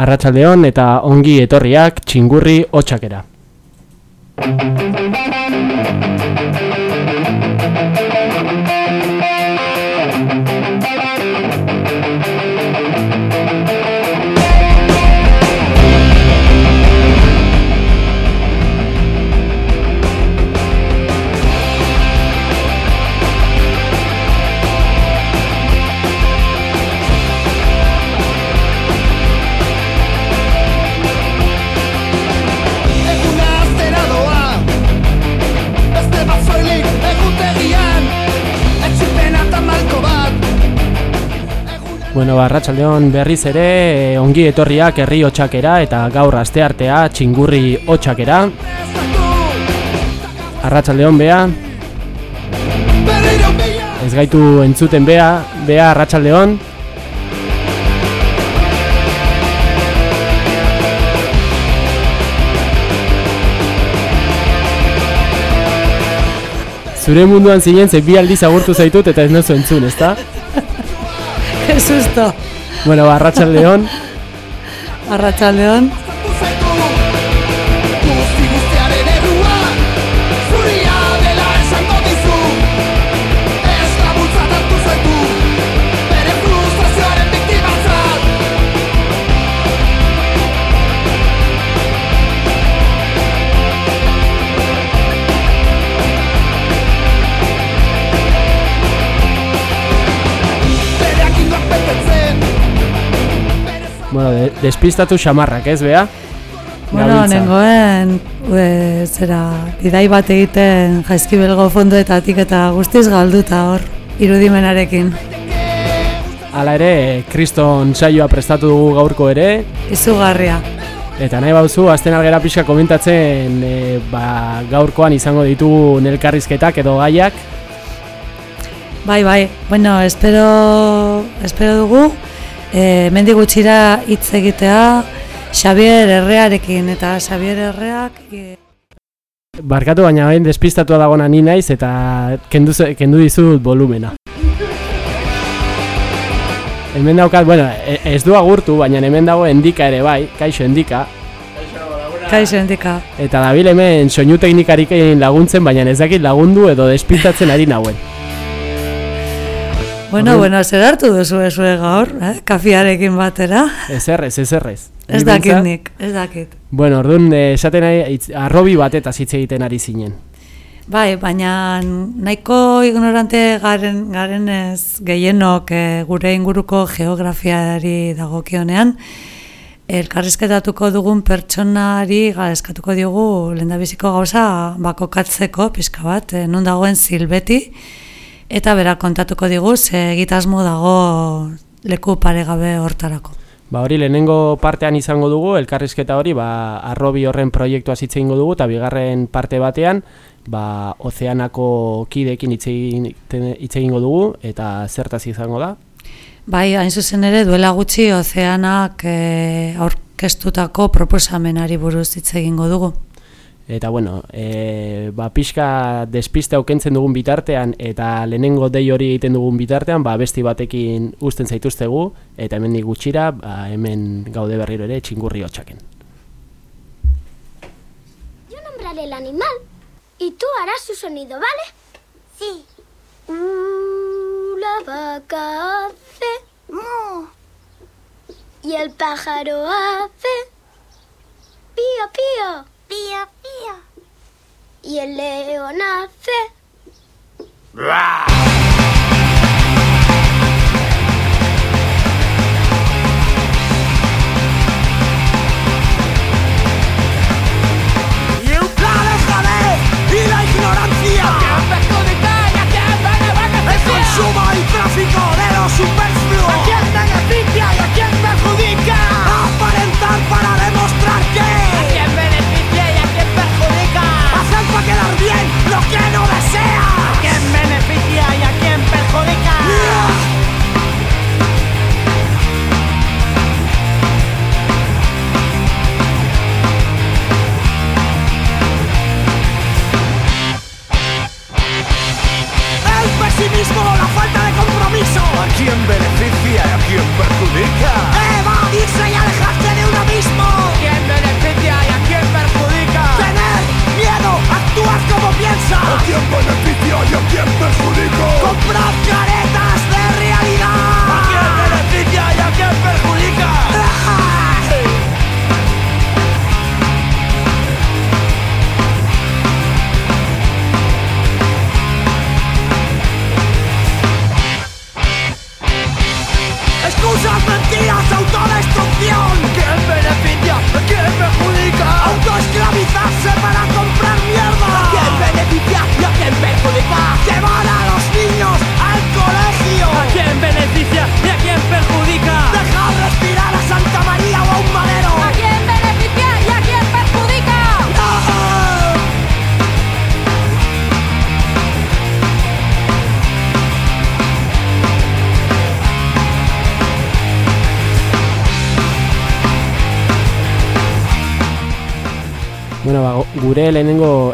Arratsaldeon eta ongi etorriak txingurri hotxakera. Bueno, ba, arratsaldeon berriz ere eh, ongi etorriak herri hotxakera eta gaur asteartea txingurri hotxakera. Arratsaldeon bea, ez gaitu entzuten bea, bea arratsaldeon. Zure munduan zinen ze bi aldiz agurtu zaitut eta ez nozu entzun, ezta? Qué susto. Bueno, ba, arratsaldeon. Arratsaldeon. sartu zaitu Bueno, de, despistatu xamarrak, ez bea? Bueno, nengoen, e, zera, bidai bat egiten jaizkibelgo fondoetatik eta guztiz galduta hor, irudimenarekin. Hala ere, kriston saioa prestatu dugu gaurko ere, Izugarria. eta nahi bauzu, azten algera pixka komentatzen e, ba, gaurkoan izango ditugu elkarrizketak edo gaiak. Bai, bai, bueno, espero, espero dugu, e, mendi gutxira hitz egitea Xavier Errearekin, eta Xavier Erreak... E, Barkatu baina bain despistatua dagona ni naiz eta kendu, kendu dizut volumena. Hemen daukat, bueno, e- ez du agurtu, baina hemen dago endika ere bai, kaixo endika, kaixo endika. eta dabil hemen soinu teknikarikein laguntzen, baina ez dakit lagundu edo despistatzen ari nauen. Bueno, Orduan- bueno, zer hartu duzu ezue gaur, eh? kafiarekin batera? Ezerrez, ezerrez. Ez Ni dakit behintzat- nik, ez dakit. Bueno, orduan, eh, esaten ari, hitz- arrobi batetaz hitz egiten ari zinen. Bai, baina nahiko ignorante garen garenez gehienok eh, gure inguruko geografiari dagokionean elkarrizketatuko dugun pertsonari galeskatuko diogu lehendabiziko gauza bakokatzeko pizka bat, eh, non dagoen zilbeti eta berak kontatuko digu ze egitasmo dago leku paregabe hortarako. Ba hori lehenengo partean izango dugu, elkarrizketa hori, ba, arrobi horren proiektua hitz egingo dugu, eta bigarren parte batean, ba, ozeanako kidekin hitz egin- hitz egingo dugu, eta zertaz izango da. Bai, hain zuzen ere duela gutxi ozeanak e, aurkeztutako proposamenari buruz hitz egingo dugu. Eta bueno, e, ba, pixka despiste aukentzen dugun bitartean, eta lehenengo dei hori egiten dugun bitartean, ba, besti batekin uzten zaituztegu, eta hemendik gutxira, ba, hemen gaude berriro ere txingurri hotxaken. Yo nombraré el animal y tú harás su sonido, ¿vale? Sí. Uh, la vaca hace mu y el pájaro hace pío pío. Pío pío. Y el león hace Y un plan de joder y la ignorancia El consumo y tráfico de lo superfluo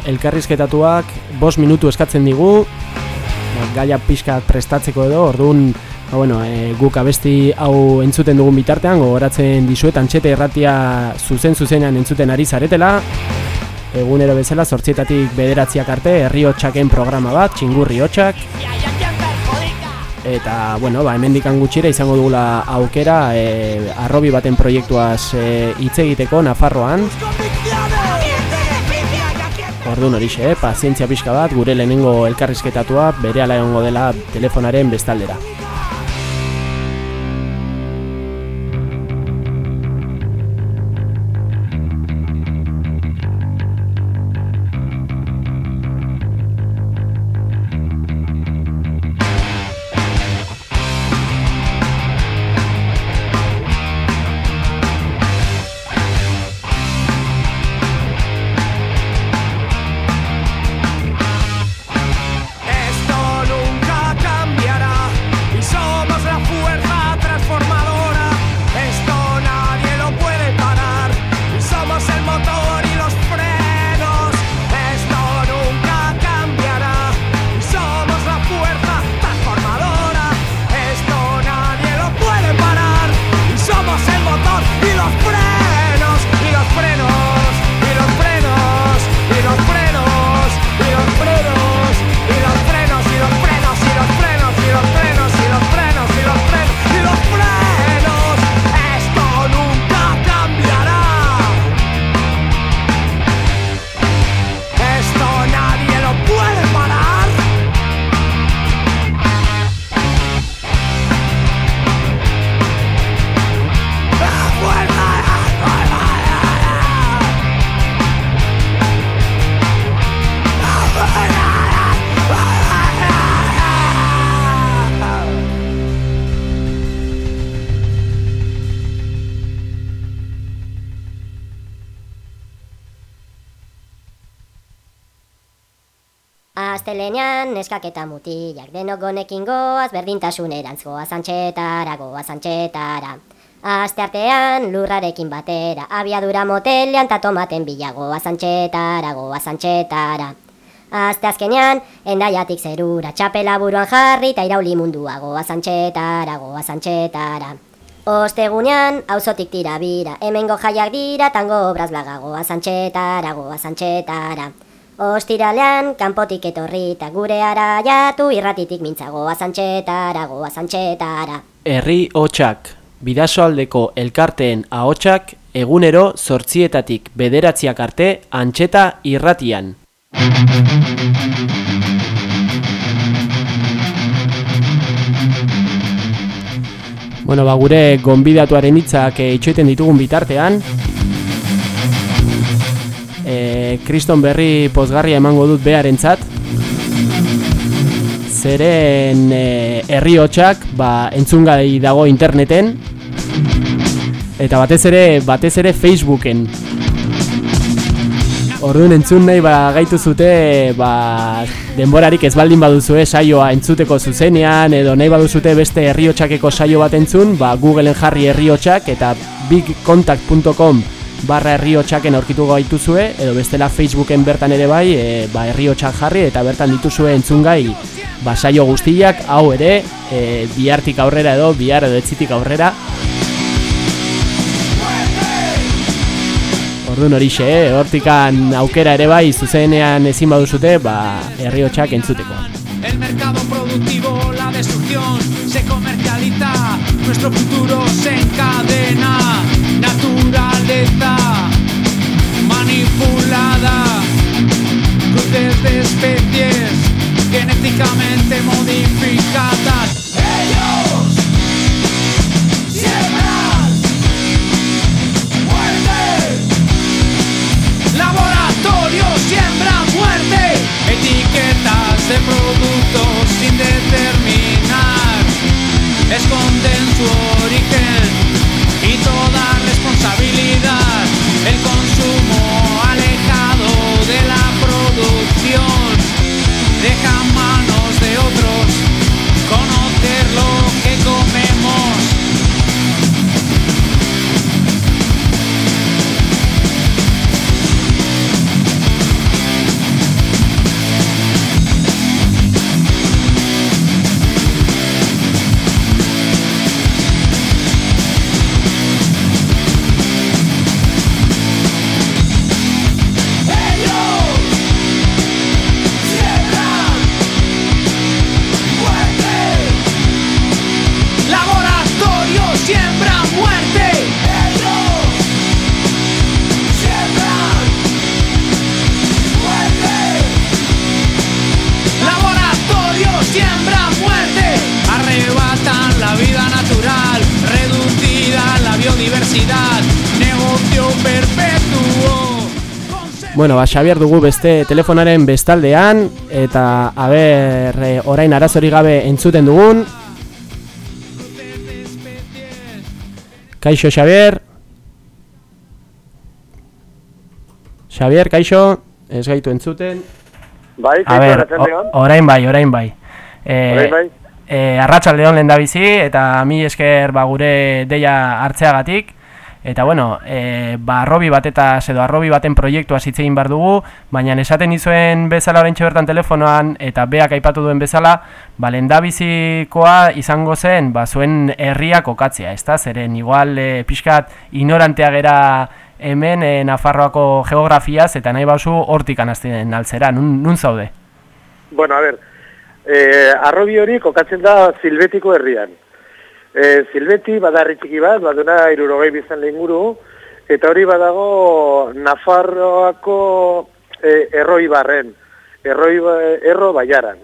elkarrizketatuak bost minutu eskatzen digu, ba, gaia pixka prestatzeko edo, orduan, ba, bueno, e, guk abesti hau entzuten dugun bitartean, gogoratzen dizuet antxete erratia zuzen zuzenean entzuten ari zaretela, egunero bezala zortzietatik bederatziak arte, herri hotxaken programa bat, txingurri hotxak, eta, bueno, ba, hemen gutxira izango dugula aukera, e, arrobi baten proiektuaz e, hitz egiteko Nafarroan, Orduan horixe, eh? pazientzia pixka bat, gure lehenengo elkarrizketatua bere ala egongo dela telefonaren bestaldera. Neskak eta mutilak denok gonekin goaz berdintasunerantz goaz antxetara, goaz antxetara. Aste artean lurrarekin batera, abiadura motelean ta tomaten bila goaz antxetara, goaz antxetara. Aste azkenean, endaiatik zerura, txapela buruan jarri eta irauli mundua goaz antxetara, goaz antxetara. Ostegunean, auzotik tira bira, hemengo jaiak dira, tango obraz blaga goaz antxetara, goaz antxetara. Ostiralean, kanpotik etorri eta gure araiatu irratitik mintza goaz antxetara, goaz antxetara. Herri hotxak, bidasoaldeko elkarteen ahotsak egunero zortzietatik bederatziak arte antxeta irratian. Bueno, ba, gure gonbidatuaren hitzak eh, itxoiten ditugun bitartean, e, kriston berri pozgarria emango dut beharentzat, zeren e, herri hotxak ba, entzungai dago interneten, eta batez ere, batez ere Facebooken. Orduan entzun nahi ba, gaitu zute ba, denborarik ez baldin baduzue saioa entzuteko zuzenean edo nahi baduzute beste herriotxakeko saio bat entzun, ba, Googleen jarri herriotxak eta bigcontact.com barra herriotxaken aurkitu gaituzue edo bestela Facebooken bertan ere bai e, ba, herriotxak jarri eta bertan dituzue entzungai basaio guztiak, hau ere, e, bihartik aurrera edo, bihar edo etzitik aurrera. Orduan horixe, eh? hortikan aukera ere bai, zuzenean ezin baduzute, ba, herri hotxak entzuteko. El mercado productivo, la destrucción se nuestro futuro se encadena, naturaleza manipulada, cruces de especies genéticamente modificadas. Bueno, ba, Xabier dugu beste telefonaren bestaldean, eta aber, e, orain arazori gabe entzuten dugun. Kaixo, Xabier? Xabier, kaixo? Ez gaitu entzuten. Bai, kaixo, arratsaldeon. orain bai, orain bai. E, Orain bai. E, arratsaldeon lehen da bizi, eta mi esker ba, gure deia hartzeagatik. Eta bueno, e, ba, arrobi batetaz edo arrobi baten proiektua hitz egin behar dugu, baina esaten izuen bezala oraintxe bertan telefonoan, eta beak aipatu duen bezala, ba, lehendabizikoa izango zen, ba, zuen herria kokatzea, ezta? Zeren igual e, pixkat ignorantea gera hemen e, Nafarroako geografiaz, eta nahi bauzu hortik anazten altzera, nun, nun zaude? Bueno, a ver, eh, arrobi hori kokatzen da Silbetiko herrian. Eh, Silbeti badarri txiki bat, baduna irurogei bizan lehinguru, eta hori badago Nafarroako eh, erroi barren, erroi erro baiaran.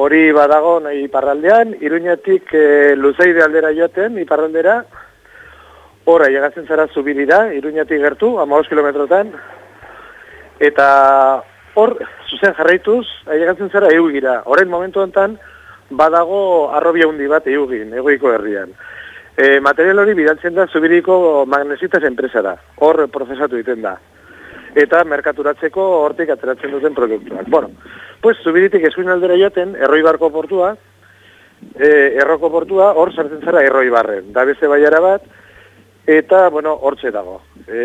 Hori badago nahi iparraldean, iruñatik eh, luzeide aldera joaten, iparraldera, Hora, llegatzen zara zubirira, iruñatik gertu, 15 kilometrotan, eta hor, zuzen jarraituz, ailegatzen zara eugira. Horren momentu honetan, badago arrobi handi bat eugin, egoiko herrian. E, material hori bidaltzen da zubiriko magnesitas enpresara. Hor prozesatu egiten da. Eta merkaturatzeko hortik ateratzen duten produktuak. Bueno, pues zubiritik eskuin aldera joaten, erroibarko portua, e, erroko portua, hor sartzen zara erroibarren. Da beste baiara bat, eta, bueno, hortxe dago. E,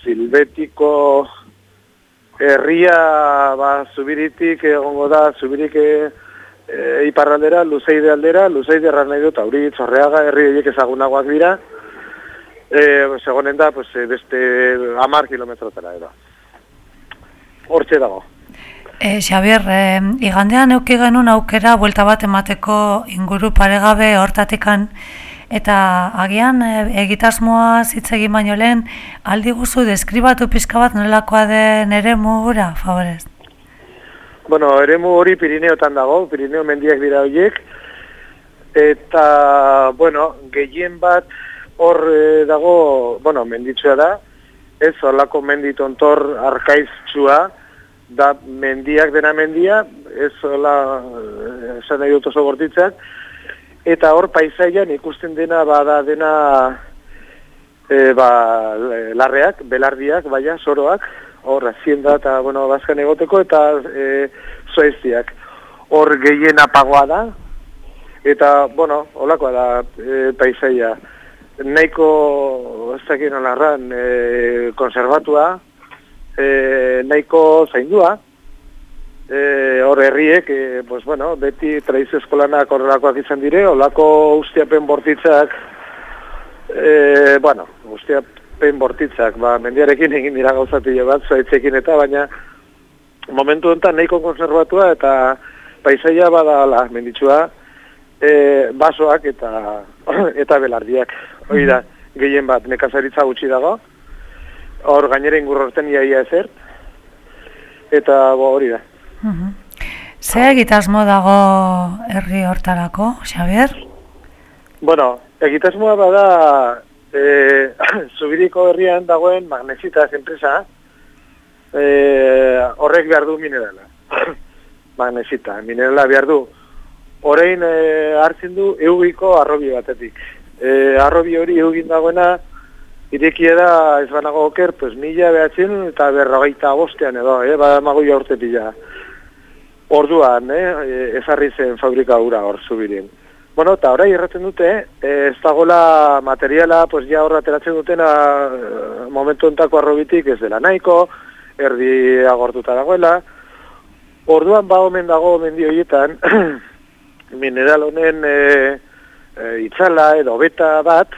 Silbetiko herria ba, zubiritik egongo da, zubirik e, e, iparraldera, luzeide aldera, luzeide erran nahi dut, auri txorreaga, herri horiek ezagunagoak dira, e, segonen da, pues, e, beste amar kilometrotara edo. Hortxe dago. E, Xabier, e, igandean euki genuen aukera buelta bat emateko inguru paregabe hortatikan eta agian e, egitasmoa hitz egin baino lehen aldi guzu deskribatu pizka bat nolakoa den ere mugura, favorez. Bueno, eremu hori Pirineotan dago, Pirineo mendiak dira horiek, eta, bueno, gehien bat hor eh, dago, bueno, menditsua da, ez horlako menditontor arkaiztsua, da mendiak dena mendia, ez hola, eh, esan nahi dut oso bortitzak, eta hor paisaian ikusten dena bada dena e, ba, larreak, belardiak, baina, soroak, hor, hazienda eta, bueno, bazkan egoteko, eta e, zoeztiak. Hor gehien apagoa da, eta, bueno, holakoa da e, paisaia. Nahiko, ez dakit nola erran, e, konservatua, e, nahiko zaindua, e, hor herriek, e, pues, bueno, beti tradizio eskolanak horrelakoak izan dire, olako ustiapen bortitzak, e, bueno, ustiapen bortitzak, ba, mendiarekin egin dira gauzatile bat, zuaitzekin eta, baina momentu honetan nahiko konservatua eta paisaia badala menditsua, e, basoak eta eta belardiak. Hoi da, gehien bat, nekazaritza gutxi dago, hor gainera ingurrorten iaia ezer, eta bo, hori da. Mhm. Ze egitasmo dago herri hortarako, Xabier? Bueno, egitasmoa bada e, Zubiriko herrian dagoen Magnesitas enpresa e, horrek behar du minerala. Magnesita, minerala behar du. Horein e, hartzen du eugiko arrobi batetik. E, arrobi hori eugin dagoena irekia da ez banago oker, pues mila behatzen eta berrogeita bostean edo, eh, badamago urte pila. Orduan, eh, ezarri zen fabrika gura hor zubirin. Bueno, eta orai erraten dute, eh, ez dagoela materiala, pues ja horra ateratzen dutena eh, momentu entako arrobitik ez dela nahiko, erdi agortuta dagoela. Orduan ba omen dago mendi horietan, mineral honen e, e, itzala edo beta bat,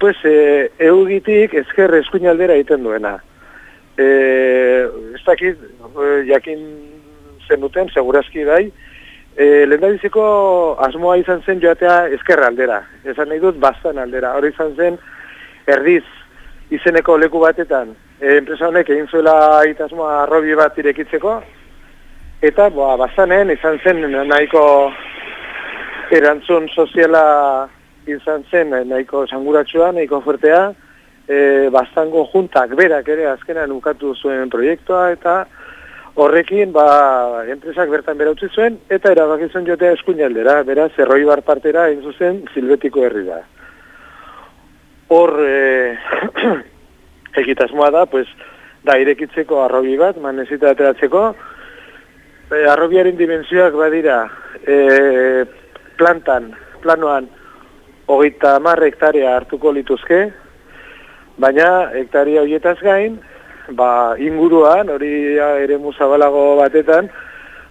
pues e, eugitik ezker eskuinaldera egiten duena. E, ez dakit, e, jakin zenuten, segurazki bai, e, lehendabiziko asmoa izan zen joatea ezkerra aldera. Esan nahi dut, bastan aldera. Hori izan zen, erdiz izeneko leku batetan, e, enpresa honek egin zuela itasmoa arrobi bat irekitzeko, eta boa, bastanen izan zen nahiko erantzun soziala izan zen nahiko sanguratsua, nahiko fuertea, e, bastango juntak berak ere azkenan ukatu zuen proiektua, eta Horrekin, ba, enpresak bertan bera zuen, eta erabakizun jotea eskuinaldera, bera, zerroi bar partera, egin zuzen, silbetiko herri da. Hor, e, egitasmoa da, pues, da, irekitzeko arrobi bat, manezita ateratzeko, e, arrobiaren dimensioak badira, e, plantan, planoan, hogeita mar hektarea hartuko lituzke, baina hektaria horietaz gain, ba, inguruan, hori ere musabalago batetan,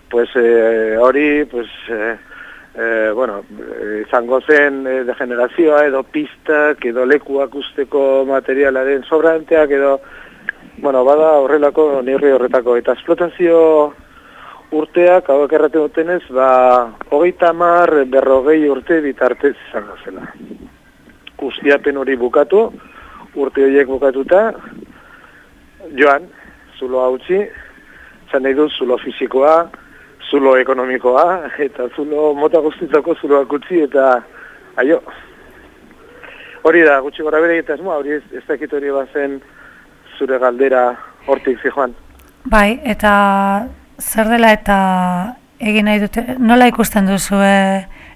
pues, e, hori, pues, e, e, bueno, izango zen e, degenerazioa edo pistak edo lekuak usteko materialaren sobranteak edo, bueno, bada horrelako nirri horretako. Eta esplotazio urteak, hau ekerrate dutenez, ba, hogeita mar berrogei urte bitartez izango zela. Ustiapen hori bukatu, urte horiek bukatuta, joan, zulo hautzi, zan nahi dut zulo fizikoa, zulo ekonomikoa, eta zulo mota guztitzako zuloak utzi, eta aio. Hori da, gutxi gora bere eta esmoa, hori ez, ez dakit hori bazen zure galdera hortik zijoan. Bai, eta zer dela eta egin nahi dute, nola ikusten duzu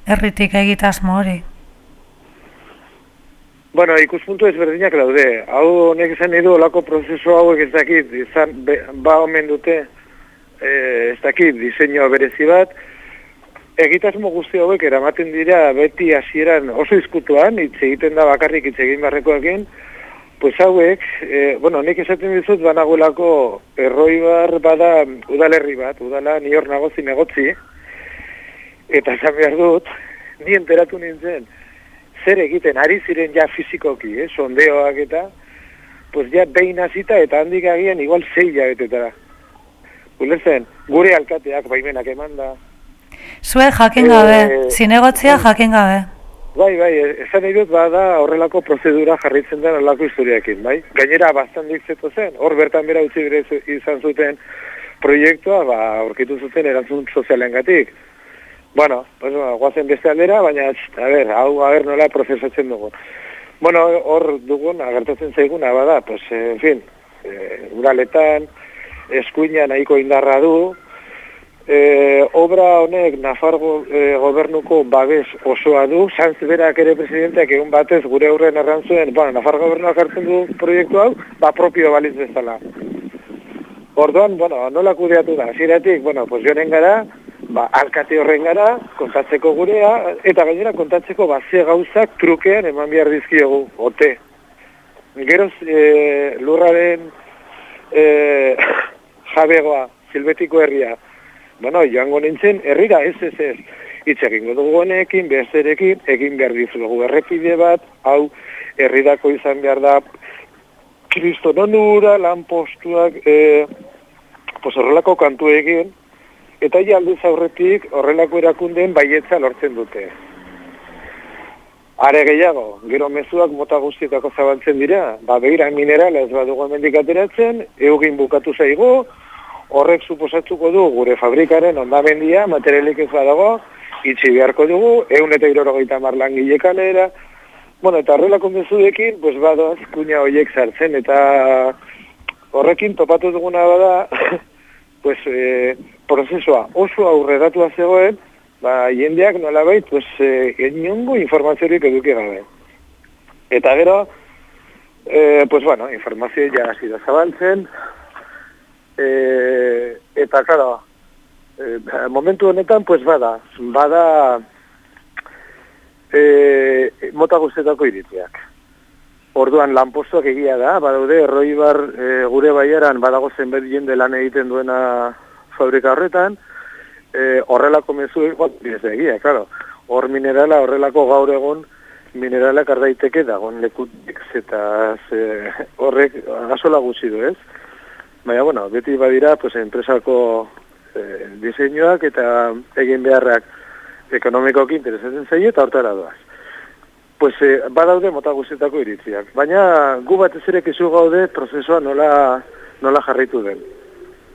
erritik egitasmo hori? Bueno, ikuspuntu ezberdinak daude. Hau honek izan edo olako prozesu hauek ez dakit, izan, be, ba omen dute, e, ez dakit, diseinua berezi bat, egitasmo guzti hauek eramaten dira beti hasieran oso izkutuan, hitz egiten da bakarrik hitz egin barrekoekin, pues hauek, e, bueno, nik esaten dizut banagoelako erroi bar bada udalerri bat, udala ni hor nago zinegotzi, eta esan behar dut, ni enteratu nintzen, zer egiten ari ziren ja fizikoki, eh, sondeoak eta, pues ja behin hasita eta handik agian igual zei jabetetara. Ulertzen, gure alkateak baimenak eman da. Zue jakin gabe, e, zinegotzia jakin gabe. Bai, bai, esan nahi dut bada horrelako prozedura jarritzen den alako historiakin, bai? Gainera, bastan dikzeto zen, hor bertan bera utzi bere izan zuten proiektua, ba, aurkitu zuten erantzun sozialen gatik. Bueno, pues, guazen beste aldera, baina, a ver, hau, a ver, nola prozesatzen dugu. Bueno, hor dugun, agertatzen zaiguna, bada, pues, en fin, e, uraletan, eskuina nahiko indarra du, e, obra honek Nafargo e, gobernuko babes osoa du, Sanz berak ere presidenteak egun batez gure aurren errantzuen, bueno, Nafargo gobernuak hartzen du proiektu hau, ba propio baliz bezala. Orduan, bueno, nola kudeatu da, ziratik, bueno, pues joanen gara, ba, alkate horren gara, kontatzeko gurea, eta gainera kontatzeko ba, ze gauzak trukean eman behar dizkiogu, ote. Geroz, e, lurraren e, jabegoa, silbetiko herria, bueno, joango nintzen, herrira ez ez ez, dugu honekin, besterekin, egin behar dizugu errepide bat, hau, herridako izan behar da, kriston onura, lan postuak, e, pues horrelako kantu egin, eta ja aldez aurretik horrelako erakundeen baietza lortzen dute. Are gehiago, gero mezuak mota guztietako zabaltzen dira, ba begira minerala ez badugu hemendik ateratzen, eugin bukatu zaigu, horrek suposatuko du gure fabrikaren ondamendia, materialik ez badago, itxi beharko dugu, eun eta irorogeita marlangile kalera, bueno, eta horrelako mezuekin, pues badoaz, kuña horiek sartzen, eta horrekin topatu duguna bada, pues, e, prozesua oso aurreratua zegoen, ba, jendeak nolabait, pues, e, inongo informaziorik eduki gabe. Eta gero, e, pues bueno, informazio ja hasi da zabaltzen, e, eta, claro, e, momentu honetan, pues bada, bada e, mota guztetako iritziak. Orduan lanpostuak egia da, badaude, erroibar e, gure baiaran badago zenbait jende lan egiten duena fabrika horretan, e, horrelako mezu ez egia, claro. Hor minerala, horrelako gaur egun mineralak ardaiteke dagoen lekutik eta ze, horrek gasola gutxi du, ez? Baina, bueno, beti badira, pues, enpresako e, diseinuak eta egin beharrak ekonomikoki interesatzen zaie eta hortara doaz pues eh, badaude mota guztietako iritziak. Baina gu batez ere kizu gaude prozesua nola, nola jarritu den.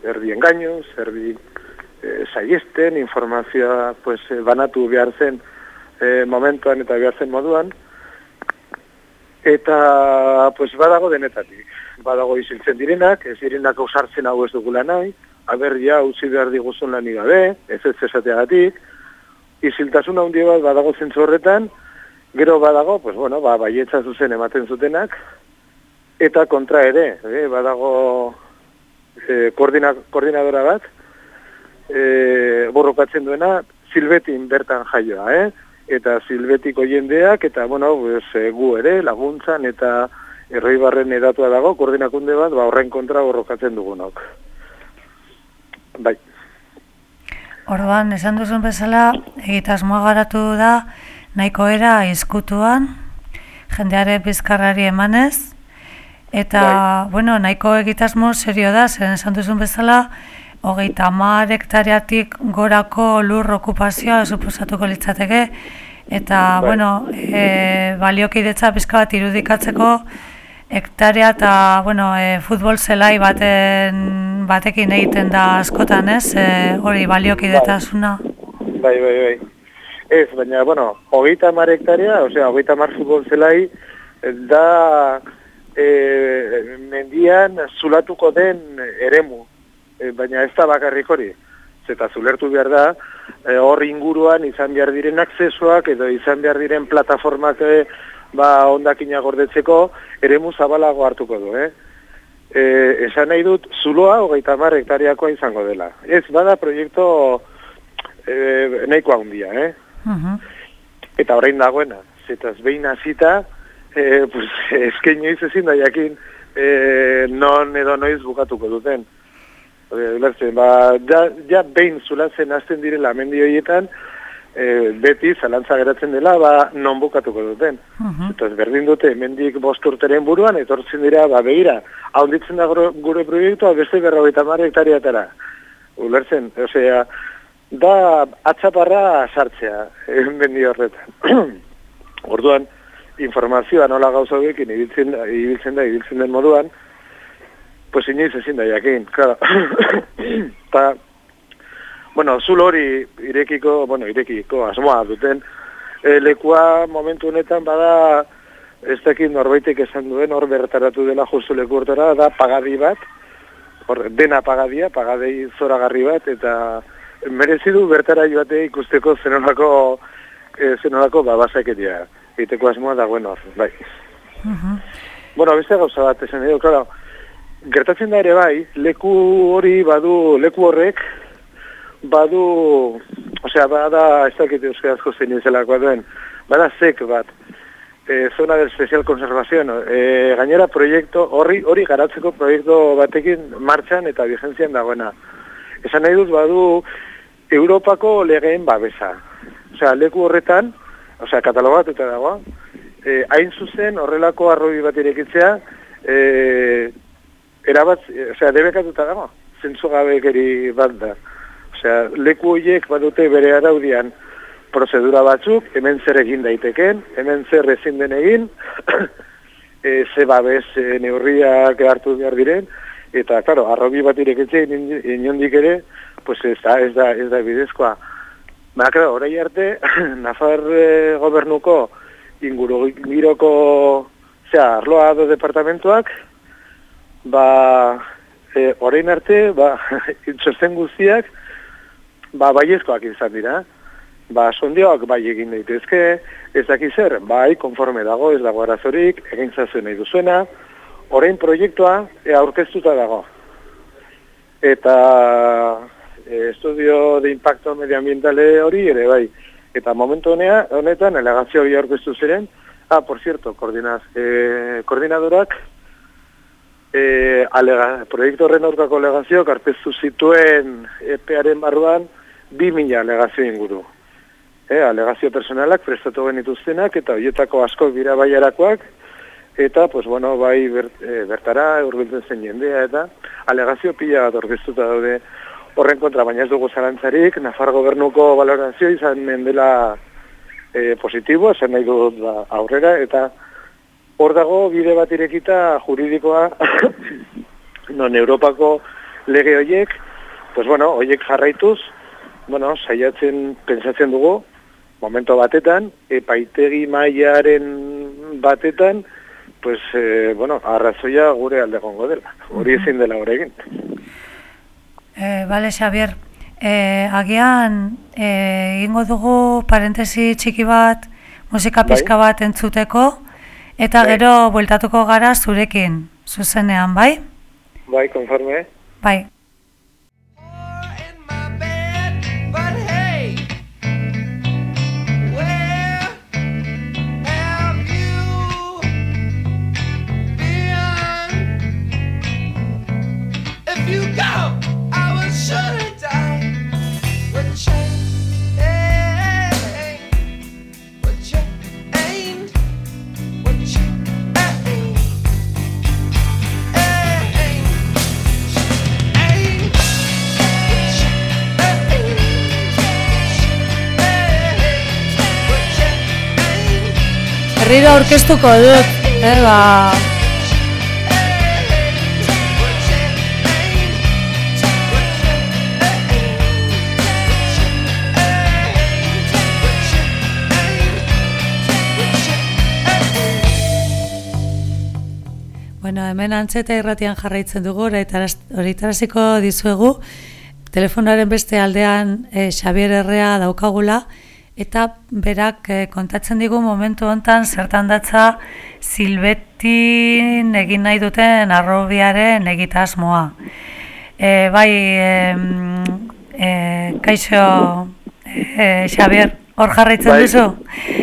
Erdi engaino, erdi eh, saiesten, informazioa pues, eh, banatu behar zen eh, momentuan eta behar zen moduan. Eta pues, badago denetatik. Badago iziltzen direnak, ez direnak ausartzen hau ez dugula nahi, aberria utzi behar diguzun lan gabe, ez ez esateagatik, iziltasun handi bat badago zentzu horretan, Gero badago, pues bueno, ba, baietza zuzen ematen zutenak, eta kontra ere, eh, badago eh, koordina, koordinadora bat, eh, borrokatzen duena, silbetin bertan jaioa, eh? eta silbetiko jendeak, eta bueno, pues, eh, gu ere, laguntzan, eta erroi barren edatua dago, koordinakunde bat, ba, horren kontra borrokatzen dugunok. Bai. Orduan, esan duzun bezala, egitasmoa garatu da, nahiko era izkutuan, jendeare bizkarrari emanez, eta, bai. bueno, nahiko egitasmo serio da, zen esan duzun bezala, hogeita mar hektariatik gorako lur okupazioa suposatuko litzateke, eta, bai. bueno, e, baliokidetza bizka bat irudikatzeko, hektarea eta, bueno, e, futbol zelai baten, batekin egiten da askotan, ez? E, hori baliokidetasuna. Bai, bai, bai. Ez, baina, bueno, hogeita mar hektarea, osea, hogeita mar futbol zelai, da e, mendian zulatuko den eremu, e, baina ez da bakarrik hori. Zeta zulertu behar da, e, hor inguruan izan behar diren aksesuak edo izan behar diren plataformak e, ba, ondakina gordetzeko eremu zabalago hartuko du, eh? E, esan nahi dut, zuloa hogeita mar hektariakoa izango dela. Ez, bada proiektu e, nahikoa handia, eh? Eta orain dagoena, zetaz behin hasita, e, pues, esken joiz ezin da jakin e, non edo noiz bukatuko duten. Lertzen, ba, ja, ja behin zulatzen hasten direla amendi horietan, e, beti zalantza geratzen dela, ba, non bukatuko duten. Eta ez berdin dute, mendik bosturteren buruan, etortzen dira, ba, behira, hau ditzen da gure proiektua, beste berra eta marra hektariatara. Ulertzen, osea, da atzaparra sartzea, egin bendi horretan. Orduan, informazioa nola gauza duekin ibiltzen, ibiltzen da, ibiltzen den moduan, pues inoiz ezin da jakin, claro. Ta, bueno, zul hori irekiko, bueno, irekiko asmoa duten, e, lekua momentu honetan bada, ez dakit norbaitek esan duen, hor bertaratu dela justu leku da pagadi bat, hor, dena pagadia, pagadei zoragarri bat, eta merezi du bertara joate ikusteko zenolako e, zenolako babasaketia egiteko asmoa da bueno bai. Uh bueno beste gauza bat esan edo claro gertatzen da ere bai leku hori badu leku horrek badu osea bada ez dakit euskarazko zein izelakoa duen bada sek bat e, zona de especial conservación e, gainera proiektu hori hori garatzeko proiektu batekin martxan eta vigentzian dagoena. Esan nahi dut badu Europako legeen babesa. Osea, leku horretan, osea, katalogatuta dago, e, hain zuzen horrelako arrobi bat irekitzea, e, erabat, e, osea, debekatuta dago, zentzu gabekeri bat da. Osea, leku horiek badute bere araudian prozedura batzuk, hemen zer egin daiteken, hemen zer ezin den egin, e, ze babes e, neurriak hartu behar diren, eta, claro, arrobi bat irekitzea in- inondik ere, pues ez da, ez da, ez da bidezkoa. Ba, claro, orai arte, Nafar eh, gobernuko inguru giroko, zera, arloa do departamentuak, ba, e, orain arte, ba, txosten guztiak, ba, baiezkoak izan dira. Ba, sondioak bai egin daitezke, ez daki zer, bai, konforme dago, ez dago arazorik, egin zazuen nahi duzuena, orain proiektua e, aurkeztuta dago. Eta e, estudio de impacto medioambientale hori ere bai. Eta momentu honea, honetan, elegazio hori aurkeztu ziren, ah, por cierto, koordinaz, e, koordinadorak, e, alega, proiektu horren aurkako alegazioak arpeztu zituen EPEaren barruan 2000 alegazio inguru. E, alegazio personalak prestatu genituztenak eta horietako asko dira baiarakoak eta, pues, bueno, bai ber, e, bertara urbiltzen zen jendea eta alegazio pila bat orkestuta daude horren kontra, baina ez dugu zalantzarik, Nafar gobernuko valorazio izan dela e, positibo, esan nahi dut ba, aurrera, eta hor dago bide bat irekita juridikoa non Europako lege horiek, pues bueno, horiek jarraituz, bueno, saiatzen, pensatzen dugu, momento batetan, epaitegi mailaren batetan, pues, eh, bueno, arrazoia gure alde gongo dela. Hori ezin dela hori egin. E, bale, Xavier, e, agian e, egingo dugu parentesi txiki bat, musika Bai. pizka bat entzuteko, eta Bai. gero bueltatuko gara zurekin, zuzenean, bai? Bai, konforme. Bai. Herriro aurkeztuko dut, eh, ba... Bueno, hemen antzeta irratian jarraitzen dugu, horitaraziko dizuegu, telefonaren beste aldean e, Xabier Herrea daukagula, eta berak eh, kontatzen digu momentu hontan zertan datza Silbetin egin nahi duten arrobiaren egitasmoa. E, bai, e, e, kaixo, e, Xabier, hor jarraitzen Bai. duzu?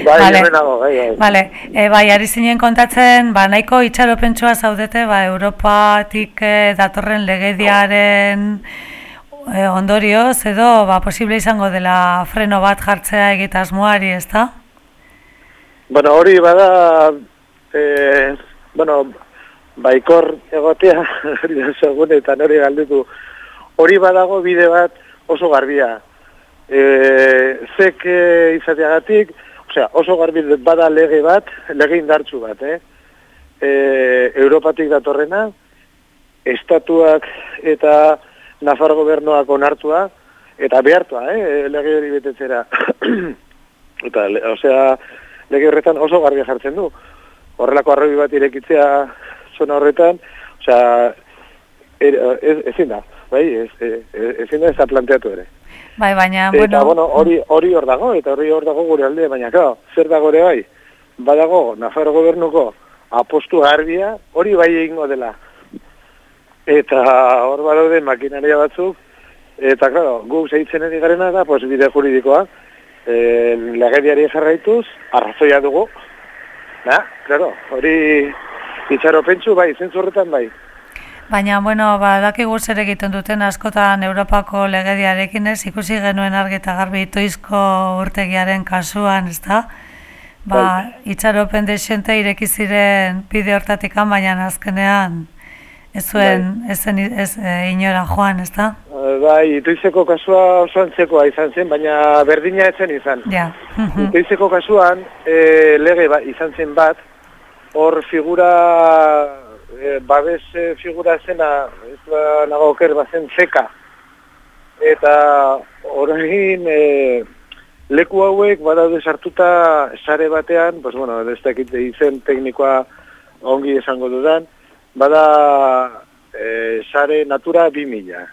Bai, Vale. nago, bai, bai. Vale, e, bai, ari zinen kontatzen, ba, nahiko itxaropentsua zaudete, ba, Europatik e, datorren legediaren e, ondorioz, edo, ba, posible izango dela freno bat jartzea egitasmoari, ez da? Bueno, hori bada, e, bueno, baikor egotea, hori da segunetan hori galdetu, hori badago bide bat oso garbia. E, zek e, izateagatik, osea, oso garbi bada lege bat, lege indartsu bat, eh? E, Europatik datorrena, estatuak eta Nafar gobernuak onartua, eta behartua, eh, lege hori betetzera. eta, le- osea, lege horretan oso garbi jartzen du. Horrelako arrobi bat irekitzea zona horretan, osea, er, ez, ezin da, bai, ez, ez, ezin da ez da planteatu ere. Bai, baina, Eta, bueno, bueno, hori, hori hor dago, eta hori hor dago gure alde, baina, claro, zer dago ere bai? Badago, Nafarro gobernuko apostu garbia, hori bai egingo dela. Eta hor badaude makinaria batzuk, eta, claro, guk zeitzen eri garena da, pues, bide juridikoa, e, legediari jarraituz, arrazoia dugu, na, claro, hori itxaro pentsu, bai, zentzu horretan bai. Baina, bueno, ba, dakigu zer egiten duten askotan Europako legediarekin ez, ikusi genuen argi eta garbi toizko urtegiaren kasuan, ez da? Ba, itxaropen desente ireki ziren bide hortatikan, baina azkenean ez zuen, ez, zen, ez e, inora joan, ez da? Eh, Bai, ituizeko kasua oso antzekoa izan zen, baina berdina etzen izan. Ja. Ituizeko kasuan, e, lege ba, izan zen bat, hor figura, e, babes figura zena, ez ba, nago oker, bazen zeka. Eta orain e, leku hauek badaude sartuta sare batean, pues bueno, ez dakit izen teknikoa ongi esango dudan, bada e, sare natura 2000.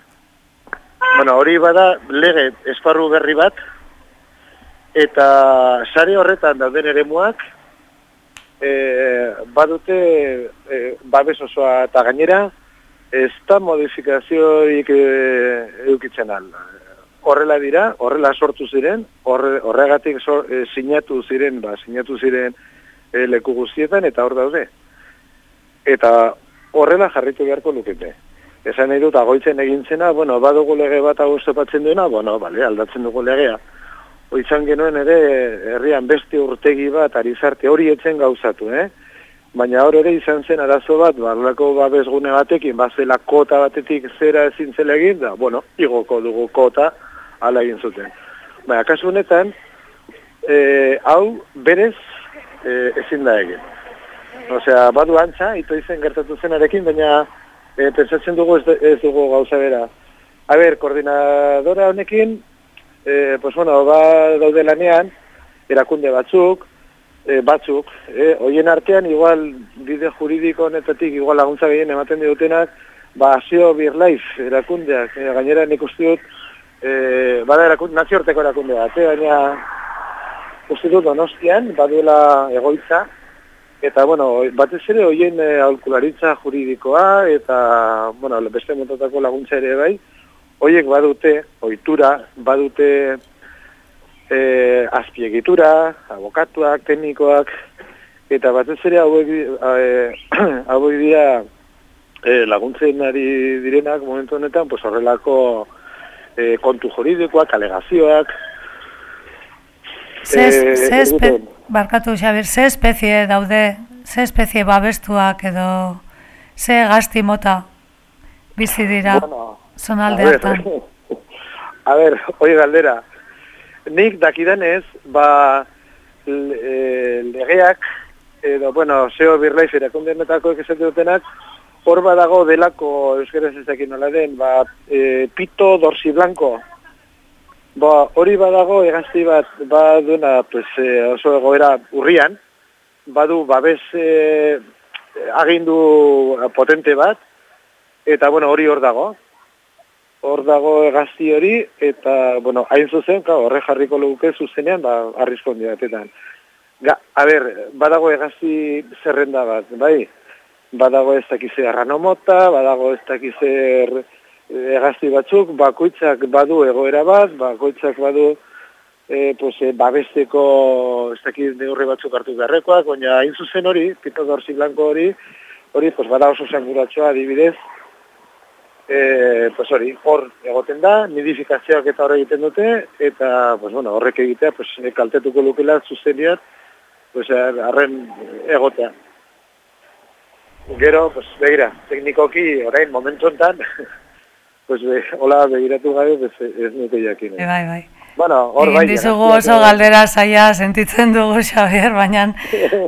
Bueno, hori bada lege esparru berri bat, eta sare horretan dauden eremuak, e, badute e, babes osoa eta gainera, ez da modifikazioik e, eukitzen al. Horrela dira, horrela sortu ziren, horre, horregatik so, e, sinatu ziren, ba, sinatu ziren e, leku guztietan, eta hor daude. Eta horrela jarritu beharko lukete. Esan nahi dut, agoitzen egin zena, bueno, badugu lege bat hau zepatzen duena, bueno, bale, aldatzen dugu legea. Oitzan genuen ere, herrian beste urtegi bat, arizarte hori etzen gauzatu, eh? Baina hor ere izan zen arazo bat, barlako babesgune batekin, bazela kota batetik zera ezin zela egin, da, bueno, igoko dugu kota, ala egin zuten. Baina, kasu honetan, e, hau berez e, ezin da egin. Osea, badu antza, ito izen gertatu zenarekin, baina e, pentsatzen dugu ez, ez dugu gauza bera. A ber, koordinadora honekin, e, pues bueno, ba daude lanean, erakunde batzuk, e, batzuk, e, hoien artean, igual, bide juridiko honetatik, igual laguntza gehien ematen dutenak, ba, asio birlaif erakundeak, e, gainera nik uste dut, e, bada erakunde, naziorteko erakunde bat, e, baina uste dut donostian, baduela egoitza, Eta, bueno, batez ere hoien e, aholkularitza juridikoa eta, bueno, beste motatako laguntza ere bai, hoiek badute, ohitura, badute e, azpiegitura, abokatuak, teknikoak, eta batez ere hauek e, hauek dira e, laguntzen ari direnak momentu honetan, pues horrelako e, kontu juridikoak, alegazioak, Ze, Eh, ze espe, barkatu Xabir, ze espezie daude, ze espezie babestuak edo ze gazti mota bizi dira Bueno, zonalde a ver, hartan. A ber, hoi galdera. Nik dakidanez, ba, le- e, legeak, edo, bueno, zeo birlaif erakundenetako ekizete dutenak, hor badago delako, euskaraz ez dakit nola den, ba, e, pito dorsi blanco. Ba, hori badago egazti bat, baduna, pues, e, oso egoera urrian, badu babes e, agindu potente bat, eta, bueno, hori hor dago, hor dago egazti hori, eta, bueno, hain zuzen, ka, horre jarriko luke zuzenean, ba, arriskondi batetan. Ga, a ber, badago egazti zerrenda bat, bai? Badago ez dakize arranomota, badago ez dakize egazti batzuk, bakoitzak badu egoera bat, bakoitzak badu e, pues, e, babesteko ez dakit neurri batzuk hartu beharrekoak, baina hain zuzen hori, pito dorsi blanco hori, hori pues, bada oso zanguratxoa adibidez, e, pues hori, hor egoten da, nidifikazioak eta hor egiten dute, eta pues, bueno, horrek egitea pues, e, kaltetuko lukela zuzenian, pues, arren egotea. Gero, pues, begira, teknikoki orain momentu enten, pues, be, hola begiratu gabe, pues, ez nuke jakin. E, bai, bai. Bueno, hor bai. Egin dizugu egaztiak, oso galdera zaila sentitzen dugu, Xabier, baina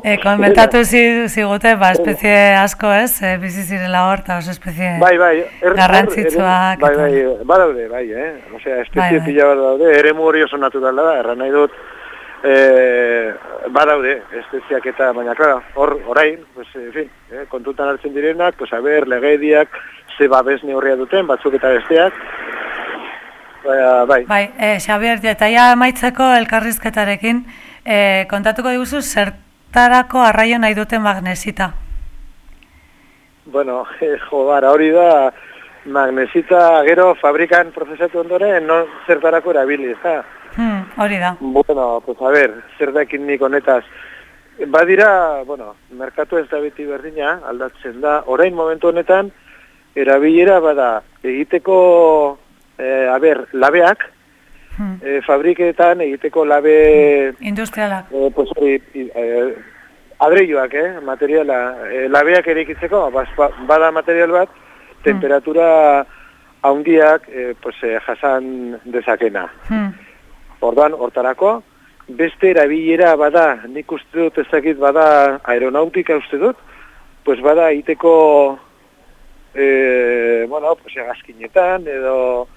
e, komentatu zi- zigute, ba, espezie asko ez, e, bizi zirela hor, eta oso espezie Bai, bai, er, garrantzitsuak. bai, eta- bai, badaude, bai, eh? Osea, espezie Bai, bai. pila bat daude, eremu hori oso naturala da, erran nahi dut, eh, badaude, espeziak eta, baina, claro, hor, orain, pues, en fin, eh, kontutan hartzen direnak, pues, a ber, legediak, ze babes neurria duten, batzuk eta besteak, Baina, bai, Bai, e, Xabier, eta ja amaitzeko elkarrizketarekin, e, kontatuko diguzu zertarako arraio nahi duten magnesita. bueno, jo, bara, hori da, magnesita gero fabrikan prozesatu ondoren, non zertarako erabili, ez da? Hmm, hori da. Bueno, pues a ver, zer dakin nik honetaz. Badira, bueno, merkatu ez da beti berdina, aldatzen da. Orain momentu honetan, erabilera bada egiteko, e, a ber, labeak, Hmm. e, fabriketan egiteko labe, Industrialak. e, pues, hori, e, adreioak, eh, materiala, e, labeak ere ikitzeko, bas, ba- bada material bat, temperatura haundiak e, pues, e, jasan dezakena. Hmm. Orduan, hortarako, beste erabilera bada, nik uste dut ezakit bada aeronautika uste dut, pues bada iteko, e, bueno, pues egazkinetan edo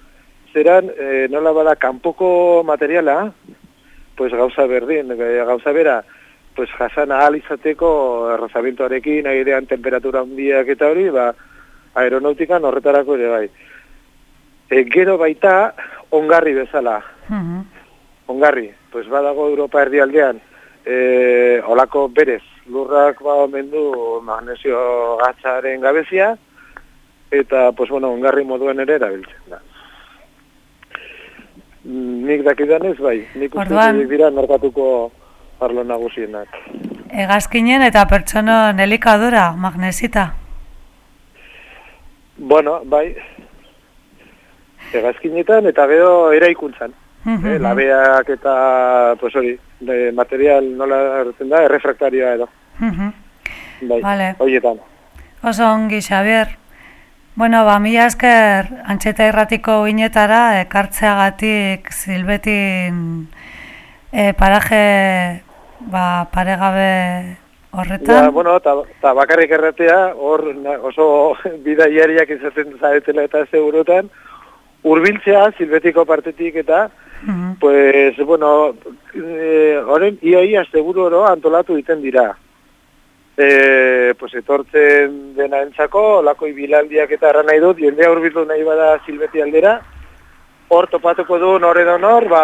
zeran, e, nola bada kanpoko materiala, pues gauza berdin, e, gauza bera, pues jasan ahal izateko errazabientoarekin, airean temperatura handiak eta hori, ba, aeronautikan horretarako ere bai. E, gero baita, ongarri bezala, Mhm. ongarri, pues badago Europa erdialdean, e, olako berez, lurrak ba omen du magnesio gatzaren gabezia, eta, pues bueno, ongarri moduen ere erabiltzen da. Mm, Nik dakidanez, bai, nik uste Orduan- horiek dira merkatuko arlo nagusienak. Hegazkinen eta pertsonon elikadura, magnesita. Bueno, bai, egazkinetan eta gero eraikuntzan. Mhm. eh, labeak eta, pues hori, de material nola erretzen da, errefraktarioa edo. Mhm. Bai, Vale. horietan. Oso ongi, Xabier. Bueno, ba, mila esker antxeta irratiko inetara ekartzeagatik zilbetin e, paraje ba, paregabe horretan. Ja, bueno, eta ta bakarrik erratea, hor oso bidaiariak izaten zaretela eta segurotan, hurbiltzea silbetiko partetik eta, Mhm. pues, bueno, eh, horren iaia seguro oro antolatu egiten dira. E, pues, etortzen dena entzako, lako ibilaldiak eta erran nahi dut, jendea hurbildu nahi bada silbeti aldera, hor topatuko du nor edo nor, ba,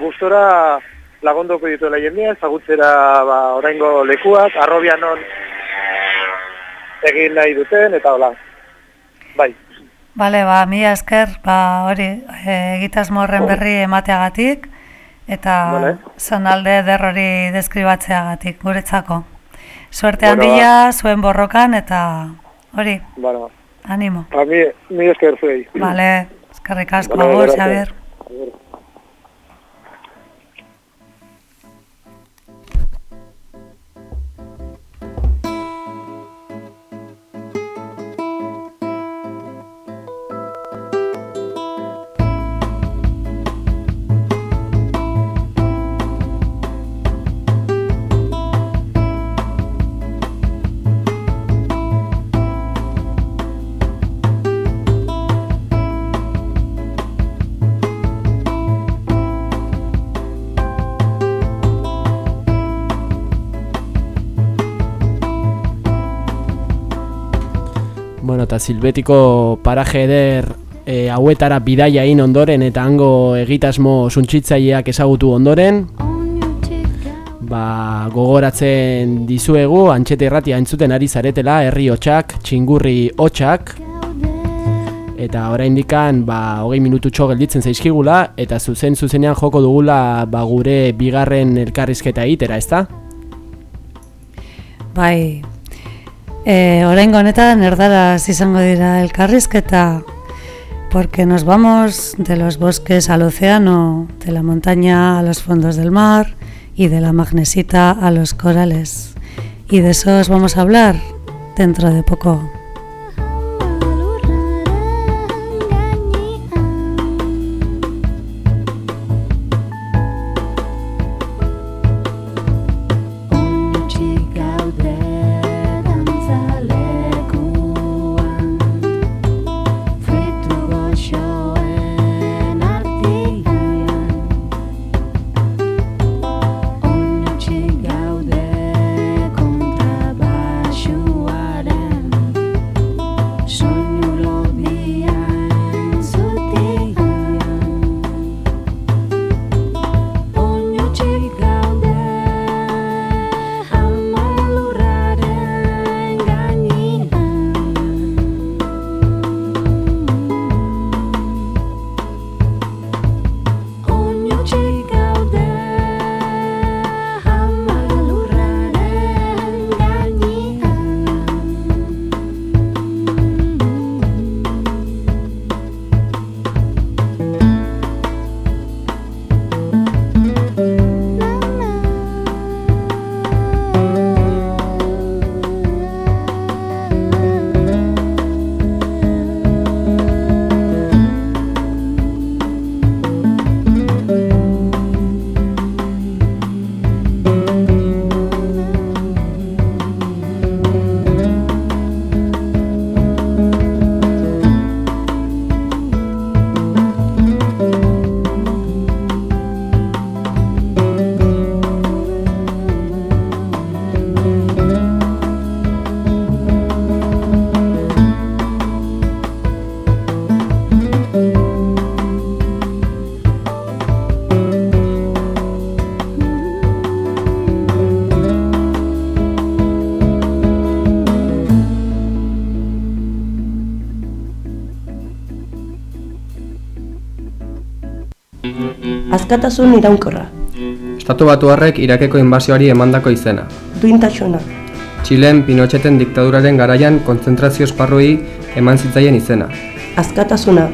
gustora lagondoko dituela jendea, ezagutzera ba, oraingo lekuak, arrobian non egin nahi duten, eta hola. Bai, Bale, ba, mila esker, ba, hori, e, egitasmo horren berri emateagatik, eta zonalde derrori deskribatzeagatik, guretzako. Suerte Bueno, handia, zuen borrokan, eta hori, bueno, animo. a mi, mi esker zuei. Bale, eskerrik asko, Bueno, agur, gracias. Silbetiko paraje eder e, hauetara bidaia egin ondoren eta hango egitasmo suntxitzaileak ezagutu ondoren, ba, gogoratzen dizuegu, antxete irratia entzuten ari zaretela, herri hotxak, txingurri hotxak, eta oraindikan ba, hogei minututxo gelditzen zaizkigula, eta zuzen zuzenean joko dugula ba, gure bigarren elkarrizketa egitera, ezta? Bai, e, oraingo honetan erdaraz izango dira elkarrizketa, porque nos vamos de los bosques al océano, de la montaña a los fondos del mar y de la magnesita a los corales. Y de eso os vamos a hablar dentro de poco. Askatasun iraunkorra, Estatu batuarrek Irakeko inbasioari emandako izena. duintasuna, Txilen Pinocheten diktaduraren garaian kontzentrazio esparruei eman zitzaien izena. askatasuna,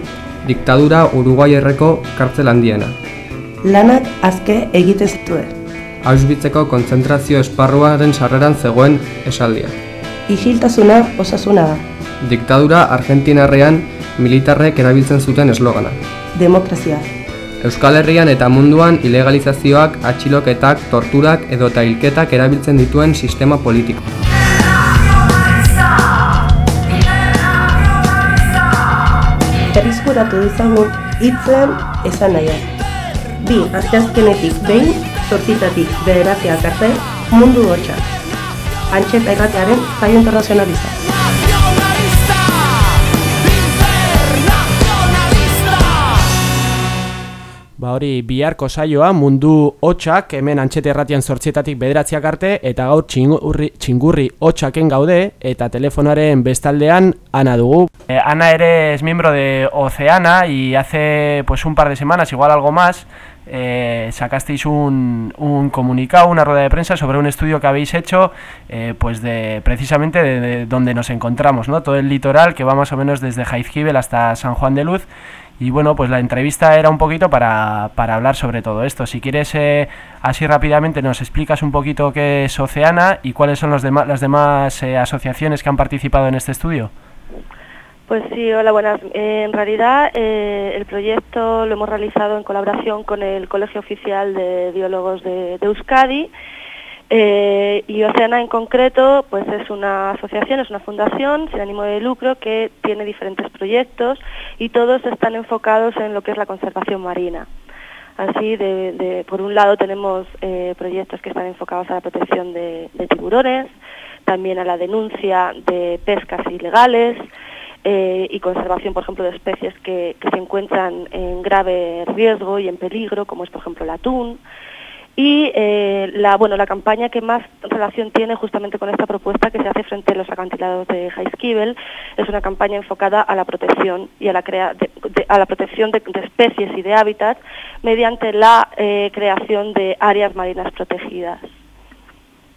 Diktadura Uruguaierreko kartzel handiena. lanak azke egiten zituen, Auschwitzeko kontzentrazio esparruaren sarreran zegoen esaldia. isiltasuna osasuna da, Diktadura Argentinarrean militarrek erabiltzen zuten eslogana. demokrazia, Euskal Herrian eta munduan ilegalizazioak, atxiloketak, torturak edota hilketak erabiltzen dituen sistema politiko. Berrizkuratu dizagun hitzen esan nahiak. Bi, asteazkenetik behin, sortitatik bederatziak arte, mundu hotxa. Antxeta irratearen zaio internazionaliza. Ba hori biharko saioa mundu hotxak hemen antxete erratian sortzietatik bederatziak arte eta gaur txingurri, txingurri hotxaken gaude eta telefonaren bestaldean Ana dugu. Eh, Ana eres miembro de Oceana y hace pues un par de semanas, igual algo más, eh, sacasteis un, un comunicado, una rueda de prensa sobre un estudio que habéis hecho eh, pues de precisamente de, de donde nos encontramos, ¿no? Todo el litoral que va más o menos desde Jaizkibel hasta San Juan de Luz y bueno, pues la entrevista era un poquito para, para hablar sobre todo esto. Si quieres, eh, así rápidamente nos explicas un poquito qué es Oceana y cuáles son los dema- las demás eh, asociaciones que han participado en este estudio. Pues sí, hola, buenas. Eh, en realidad eh, el proyecto lo hemos realizado en colaboración con el Colegio Oficial de Biólogos de Euskadi eh, y Oceana en concreto pues es una asociación, es una fundación sin ánimo de lucro que tiene diferentes proyectos y todos están enfocados en lo que es la conservación marina. Así, de, de- por un lado tenemos eh, proyectos que están enfocados a la protección de, tiburones, también a la denuncia de pescas ilegales eh, y conservación, por ejemplo, de especies que se encuentran en grave riesgo y en peligro, como es, por ejemplo, el atún. Y eh, la, bueno, la campaña que más relación tiene justamente con esta propuesta que se hace frente a los acantilados de Jaizkibel es una campaña enfocada a la protección y a la, crea- de- de- a la protección de, de especies y de hábitats mediante la eh, creación de áreas marinas protegidas.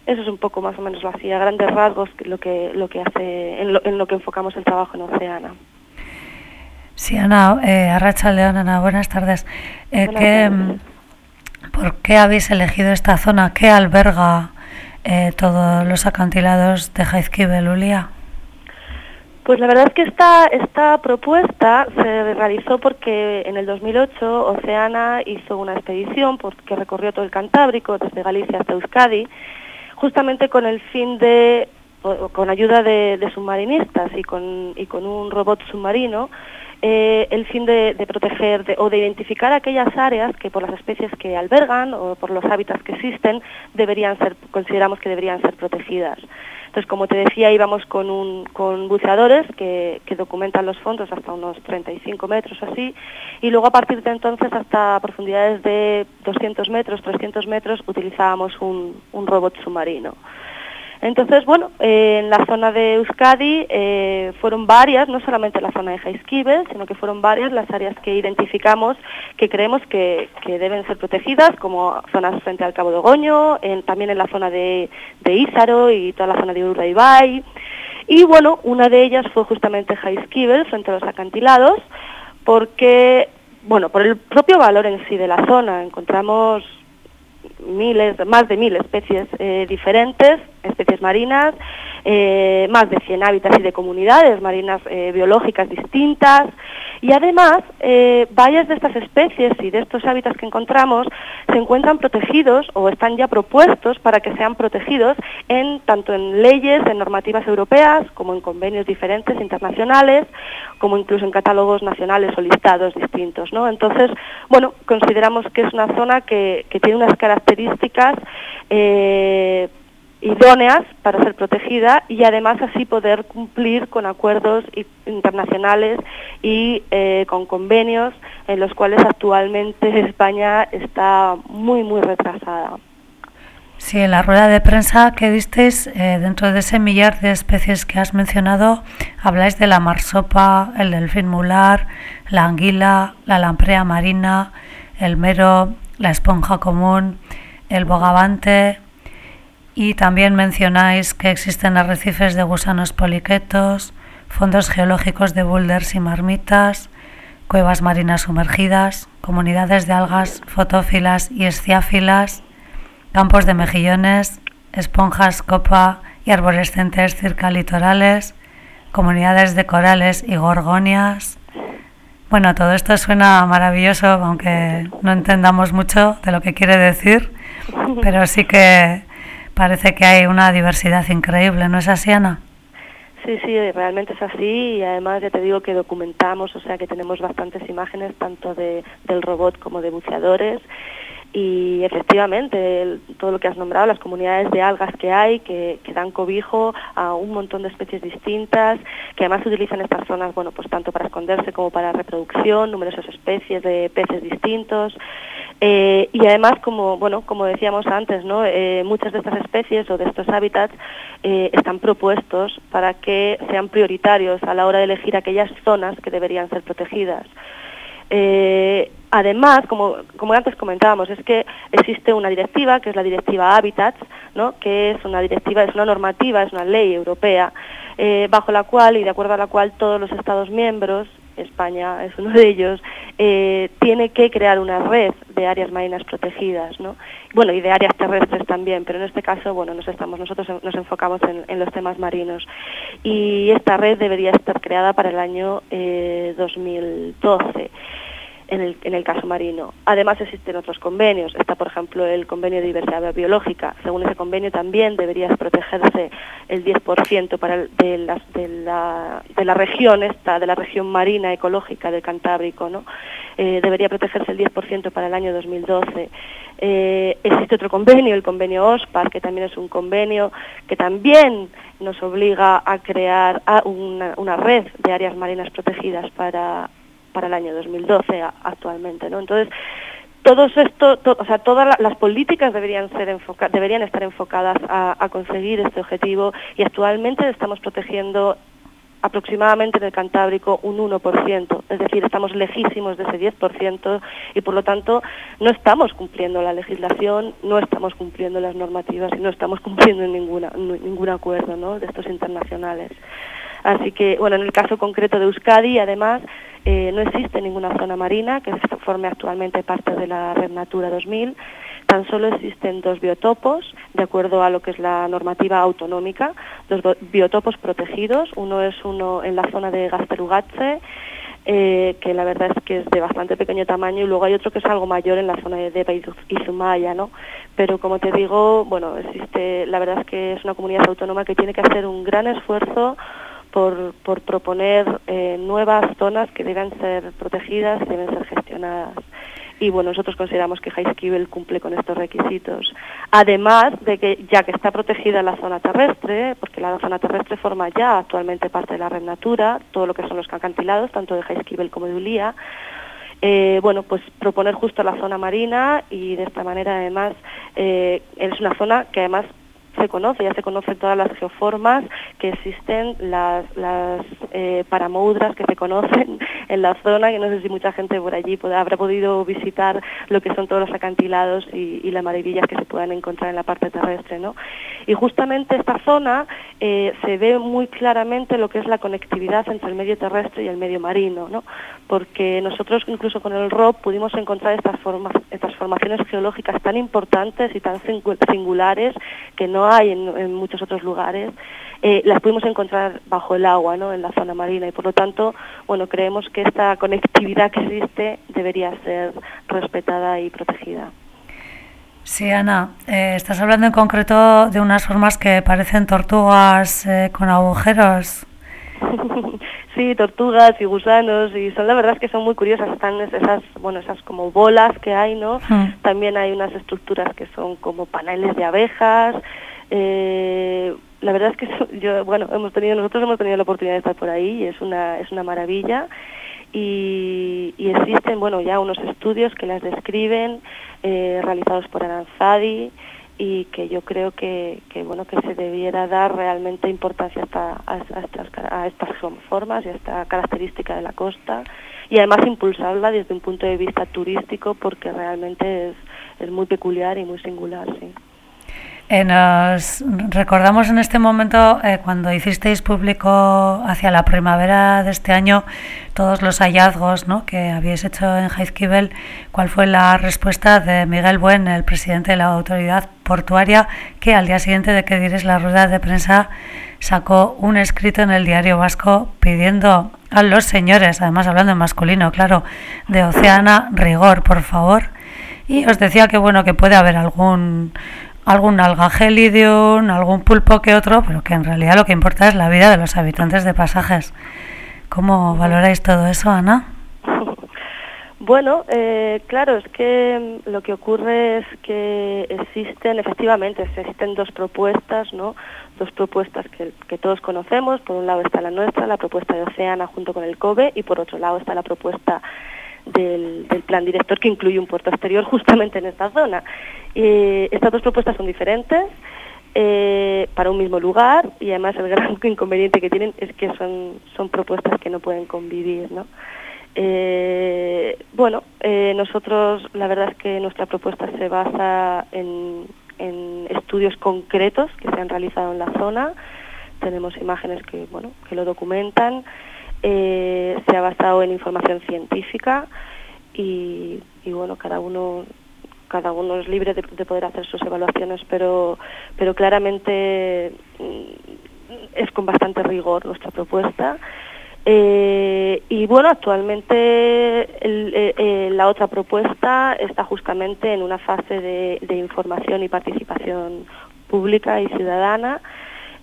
Eso es un poco más o menos lo así, a grandes rasgos lo que, lo que hace, en lo, en lo que enfocamos el trabajo en Oceana. Sí, Ana, eh, Arrachaldeón, Ana, buenas tardes. Eh, Buenas ¿qué, tardes. ¿Por qué habéis elegido esta zona? ¿Qué alberga eh, todos los acantilados de Jaizkibel, Ulia? Pues la verdad es que esta, esta propuesta se realizó porque en el 2008 Oceana hizo una expedición que recorrió todo el Cantábrico, desde Galicia hasta Euskadi, justamente con el fin de, con ayuda de, de submarinistas y con, y con un robot submarino, eh, el fin de, proteger de- o de identificar aquellas áreas que por las especies que albergan o por los hábitats que existen deberían ser, consideramos que deberían ser protegidas. Entonces, como te decía, íbamos con, un, con buceadores que, que documentan los fondos hasta unos 35 metros o así, y luego a partir de entonces hasta profundidades de 200 metros, 300 metros, utilizábamos un robot submarino. Entonces, bueno, eh, en la zona de Euskadi eh, fueron varias, no solamente la zona de Jaizkibel, sino que fueron varias las áreas que identificamos que creemos que, deben ser protegidas, como zonas frente al Cabo de Goño, también en la zona de, de y toda la zona de Urdaibai. Y bueno, una de ellas fue justamente Jaizkibel, frente a los acantilados, porque, bueno, por el propio valor en sí de la zona, encontramos miles, más de mil especies eh, diferentes, especies marinas, eh, más de 100 hábitats y de comunidades marinas eh, biológicas distintas y además eh, varias de estas especies y de estos hábitats que encontramos se encuentran protegidos o están ya propuestos para que sean protegidos en tanto en leyes, en normativas europeas, como en convenios diferentes internacionales, como incluso en catálogos nacionales o listados distintos. ¿no? Entonces, bueno, consideramos que es una zona que, que tiene unas características idóneas para ser protegida y además así poder cumplir con acuerdos internacionales y eh, con convenios en los cuales actualmente España está muy, muy retrasada. Sí, en la rueda de prensa que disteis, eh, dentro de ese millar de especies que has mencionado, habláis de la marsopa, el delfín mular, la anguila, la lamprea marina, el mero, la esponja común, el bogavante y también mencionáis que existen arrecifes de gusanos poliquetos, fondos geológicos de boulders y marmitas, cuevas marinas sumergidas, comunidades de algas fotófilas y esciáfilas, campos de mejillones, esponjas, copa y arborescentes circalitorales, comunidades de corales y gorgonias. Bueno, todo esto suena maravilloso, aunque no entendamos mucho de lo que quiere decir, pero sí que parece que hay una diversidad increíble, ¿no es así, Ana? Sí, sí, realmente es así y además ya te digo que documentamos, o sea que tenemos bastantes imágenes tanto de, del robot como de buceadores y efectivamente todo lo que has nombrado, las comunidades de algas que hay, que, que dan cobijo a un montón de especies distintas, que además utilizan estas zonas, bueno, pues tanto para esconderse como para reproducción, numerosas especies de peces distintos. Eh, y además, como bueno, como decíamos antes, ¿no? Eh, muchas de estas especies o de estos hábitats eh, están propuestos para que sean prioritarios a la hora de elegir aquellas zonas que deberían ser protegidas. Eh, además, como, como antes comentábamos, es que existe una directiva, que es la Directiva Habitats, ¿no? que es una directiva, es una normativa, es una ley europea, eh, bajo la cual y de acuerdo a la cual todos los Estados miembros, España es uno de ellos, eh, tiene que crear una red de áreas marinas protegidas, ¿no? Bueno, y de áreas terrestres también, pero en este caso, bueno, nos estamos, nosotros nos enfocamos en, los temas marinos. Y esta red debería estar creada para el año eh, 2012 en el, en el caso marino. Además existen otros convenios. Está, por ejemplo, el convenio de diversidad biológica. Según ese convenio también debería protegerse el 10% para el- de, las- de la, de la región esta, de la región marina ecológica del Cantábrico, ¿no? Eh, debería protegerse el 10% para el año 2012. Eh, existe otro convenio, el convenio OSPAR, que también es un convenio que también nos obliga a crear una red de áreas marinas protegidas para, para el año 2012 a- actualmente, ¿no? Entonces, todos esto, to- o sea, todas la- las políticas deberían ser enfoca- deberían estar enfocadas a, a conseguir este objetivo y actualmente estamos protegiendo aproximadamente en el Cantábrico un 1%, es decir, estamos lejísimos de ese 10% y por lo tanto no estamos cumpliendo la legislación, no estamos cumpliendo las normativas y no estamos cumpliendo ninguna, ningún acuerdo ¿no? de estos internacionales. Así que, bueno, en el caso concreto de Euskadi, además, eh, no existe ninguna zona marina que forme actualmente parte de la Red Natura 2000. Tan solo existen dos biotopos, de acuerdo a lo que es la normativa autonómica, dos biotopos protegidos. Uno es uno en la zona de Gasterugatze, eh, que la verdad es que es de bastante pequeño tamaño, y luego hay otro que es algo mayor en la zona de Deva y Zumaya, ¿no? Pero como te digo, bueno, existe, la verdad es que es una comunidad autónoma que tiene que hacer un gran esfuerzo por, por proponer eh, nuevas zonas que deben ser protegidas deben ser gestionadas. Y bueno, nosotros consideramos que Heiskibel cumple con estos requisitos. Además de que ya que está protegida la zona terrestre, porque la zona terrestre forma ya actualmente parte de la red Natura, todo lo que son los acantilados, tanto de Heiskibel como de Ulía, eh, bueno, pues proponer justo la zona marina y de esta manera además eh, es una zona que además se conoce, ya se conocen todas las geoformas que existen, las, las eh, paramoudras que se conocen en la zona, que no sé si mucha gente por allí habrá podido visitar lo que son todos los acantilados y, las maravillas que se puedan encontrar en la parte terrestre, ¿no? Y justamente esta zona eh, se ve muy claramente lo que es la conectividad entre el medio terrestre y el medio marino, ¿no? Porque nosotros incluso con el ROP pudimos encontrar estas, formaciones geológicas tan importantes y tan singu- singulares que no hay en, en muchos otros lugares, eh, las pudimos encontrar bajo el agua, ¿no? En la zona marina y por lo tanto, bueno, creemos que esta conectividad que existe debería ser respetada y protegida. Sí, Ana, eh, estás hablando en concreto de unas formas que parecen tortugas eh, con agujeros. sí, tortugas y gusanos y son la verdad es que son muy curiosas, están es- esas, bueno, esas como bolas que hay, ¿no? Mm. También hay unas estructuras que son como paneles de abejas. Eh, la verdad es que yo, bueno, hemos tenido nosotros hemos tenido la oportunidad de estar por ahí y es una es una maravilla. Y, existen, bueno, ya unos estudios que las describen, eh, realizados por Aranzadi, y que yo creo que, bueno que se debiera dar realmente importancia a, a estas formas y a esta característica de la costa y además impulsarla desde un punto de vista turístico porque realmente es, es muy peculiar y muy singular, sí. Eh, nos recordamos en este momento eh, cuando hicisteis público hacia la primavera de este año todos los hallazgos ¿no? que habíais hecho en Jaizkibel, ¿cuál fue la respuesta de Miguel Buen, el presidente de la autoridad portuaria, que al día siguiente de que dierais la rueda de prensa sacó un escrito en el diario vasco pidiendo a los señores, además hablando en masculino, claro, de Oceana, rigor, por favor? Y os decía que bueno, que puede haber algún algún algagelidium, algún pulpo que otro, pero que en realidad lo que importa es la vida de los habitantes de pasajes. ¿Cómo valoráis todo eso, Ana? Bueno, eh, claro, es que mm, lo que ocurre es que existen, efectivamente, existen dos propuestas, ¿no? Dos propuestas que, que todos conocemos. Por un lado está la nuestra, la propuesta de Oceana junto con el COBE, y por otro lado está la propuesta del, del plan director que incluye un puerto exterior justamente en esta zona. Eh, estas dos propuestas son diferentes eh, para un mismo lugar y además el gran inconveniente que tienen es que son, son propuestas que no pueden convivir, ¿no? Eh, bueno, nosotros la verdad es que nuestra propuesta se basa en, en estudios concretos que se han realizado en la zona. Tenemos imágenes que, bueno, que lo documentan. Eh, se ha basado en información científica y, bueno, cada uno cada uno es libre de, de poder hacer sus evaluaciones, pero pero claramente mm, es con bastante rigor nuestra propuesta. Eh, y bueno, actualmente eh, la otra propuesta está justamente en una fase de información y participación pública y ciudadana.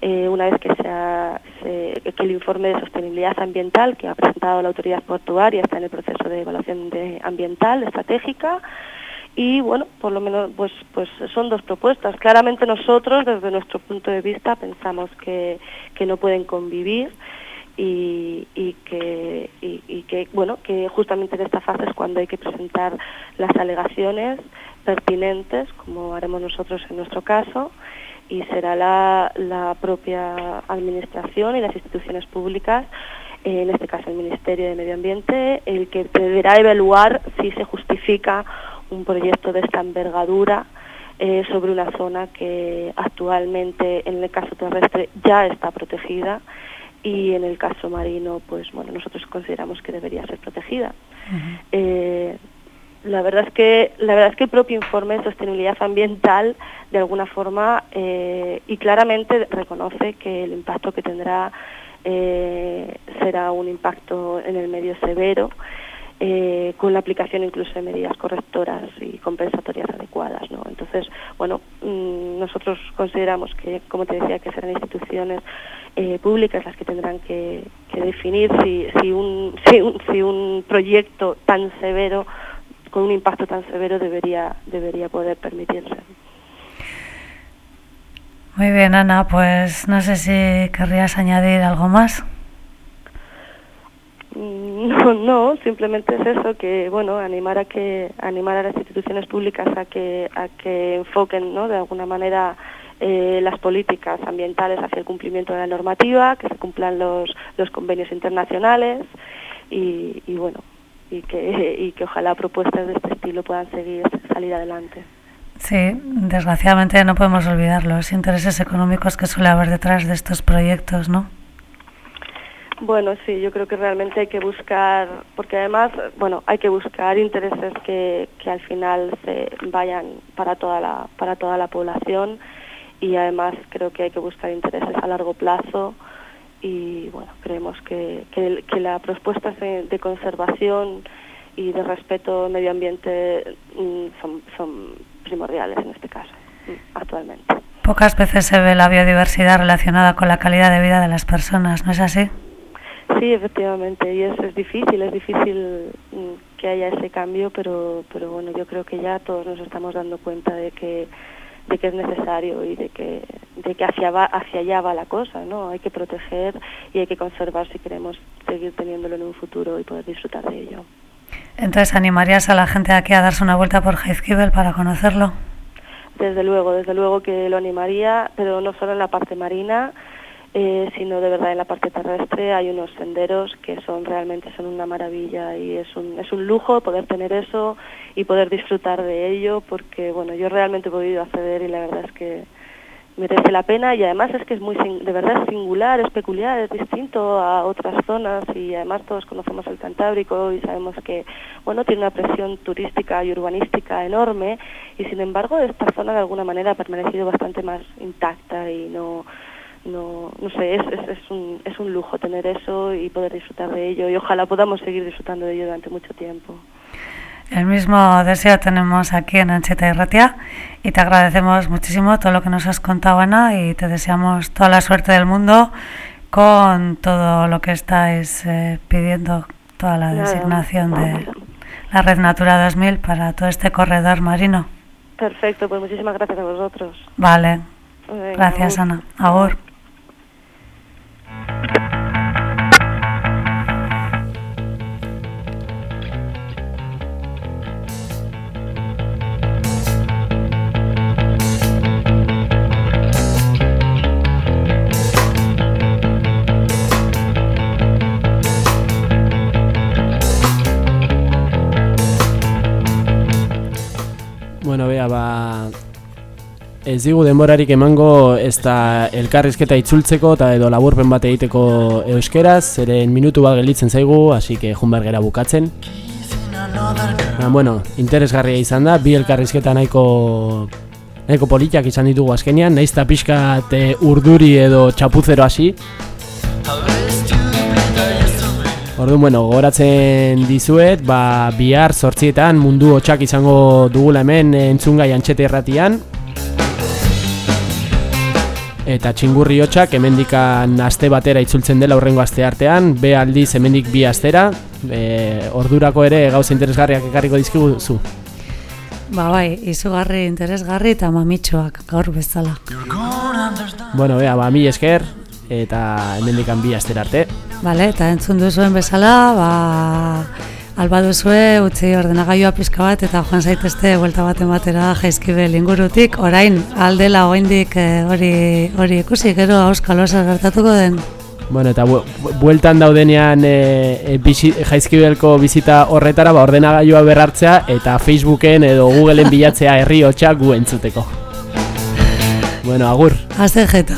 Eh, una vez que, se que el informe de sostenibilidad ambiental que ha presentado la autoridad portuaria está en el proceso de evaluación de ambiental estratégica y bueno, por lo menos pues pues son dos propuestas. Claramente nosotros desde nuestro punto de vista pensamos que, que no pueden convivir y, y que y que bueno que justamente en esta fase es cuando hay que presentar las alegaciones pertinentes como haremos nosotros en nuestro caso y será la, la propia administración y las instituciones públicas eh, en este caso el Ministerio de Medio Ambiente el que deberá evaluar si se justifica un proyecto de esta envergadura eh, sobre una zona que actualmente en el caso terrestre ya está protegida y en el caso marino pues bueno nosotros consideramos que debería ser protegida. Eh, la verdad es que la verdad es que el propio informe de sostenibilidad ambiental de alguna forma eh, y claramente reconoce que el impacto que tendrá eh, será un impacto en el medio severo eh, con la aplicación incluso de medidas correctoras y compensatorias adecuadas. ¿no? Entonces, bueno, mm, nosotros consideramos que, como te decía, que serán instituciones eh, públicas las que tendrán que, que definir si, si, un, si, un, si un proyecto tan severo, con un impacto tan severo, debería, debería poder permitirse. Muy bien, Ana, pues no sé si querrías añadir algo más. Mm, No, no, simplemente es eso que bueno, animar a que animar a las instituciones públicas a que a que enfoquen, ¿no? de alguna manera eh, las políticas ambientales hacia el cumplimiento de la normativa, que se cumplan los los convenios internacionales y, y bueno, y que y que ojalá propuestas de este estilo puedan seguir salir adelante. Sí, desgraciadamente no podemos olvidar los intereses económicos que suele haber detrás de estos proyectos, ¿no? Bueno, sí, yo creo que realmente hay que buscar, porque además, bueno, hay que buscar intereses que, que al final se vayan para toda la para toda la población y además creo que hay que buscar intereses a largo plazo y bueno, creemos que, que, que las propuestas de, de conservación y de respeto al medio ambiente mm, son, son primordiales en este caso, mm, actualmente. Pocas veces se ve la biodiversidad relacionada con la calidad de vida de las personas, ¿no es así? Sí, efectivamente, y es, es difícil, es difícil mm, que haya ese cambio, pero, pero bueno, yo creo que ya todos nos estamos dando cuenta de que, de que es necesario y de que, de que hacia, va, hacia allá va la cosa, ¿no? Hay que proteger y hay que conservar si queremos seguir teniéndolo en un futuro y poder disfrutar de ello. Entonces, ¿animarías a la gente de aquí a darse una vuelta por Jaizkibel para conocerlo? Desde luego, desde luego que lo animaría, pero no solo en la parte marina, eh, sino de verdad en la parte terrestre hay unos senderos que son realmente son una maravilla y es un, es un lujo poder tener eso y poder disfrutar de ello porque bueno yo realmente he podido acceder y la verdad es que merece la pena y además es que es muy de verdad es singular, es peculiar, es distinto a otras zonas y además todos conocemos el Cantábrico y sabemos que bueno tiene una presión turística y urbanística enorme y sin embargo esta zona de alguna manera ha permanecido bastante más intacta y no no no sé es, es, es un es un lujo tener eso y poder disfrutar de ello y ojalá podamos seguir disfrutando de ello durante mucho tiempo. El mismo deseo tenemos aquí en Ancheta y Ratia y te agradecemos muchísimo todo lo que nos has contado, Ana, y te deseamos toda la suerte del mundo con todo lo que estáis eh, pidiendo, toda la designación de la Red Natura 2000 para todo este corredor marino. Perfecto, pues muchísimas gracias a vosotros. Vale, Venga, gracias, agur. Ana. Agur. Bueno, bea, ba... Ez digu denborarik emango ez da elkarrizketa itzultzeko eta edo laburpen bat egiteko euskeraz, zeren minutu bat gelditzen zaigu, hasi que jun behar gera bukatzen. Ba, bueno, interesgarria izan da, bi elkarrizketa nahiko nahiko politiak izan ditugu azkenean, nahiz eta pixkat eh, urduri edo txapuzero hasi. Orduan, bueno, gogoratzen dizuet, ba, bihar sortzietan mundu hotxak izango dugula hemen entzungai antxete erratian. Eta txingurri hotxak hemendikan aste batera itzultzen dela urrengo aste artean, be aldiz hemendik bi astera, e, ordurako ere gauza interesgarriak ekarriko dizkiguzu. Ba bai, izugarri, interesgarri eta mamitxoak gaur bezala. Bueno, bea, ba, mi esker, eta hemendikan bi astera arte. Bale, eta entzun duzuen bezala, ba, alba duzue utzi ordenagailua pizka bat eta joan zaitezte buelta baten batera jaizkibel ingurutik, orain aldela oraindik eh, hori hori ikusi gero auskalo zer gertatuko den. Bueno, eta bu bueltan daudenean e, e, bizi, jaizkibelko bizita horretara, ba, ordenagailua berrartzea eta Facebooken edo Googleen bilatzea herri hotxa gu entzuteko. Bueno, agur. Aze jeta.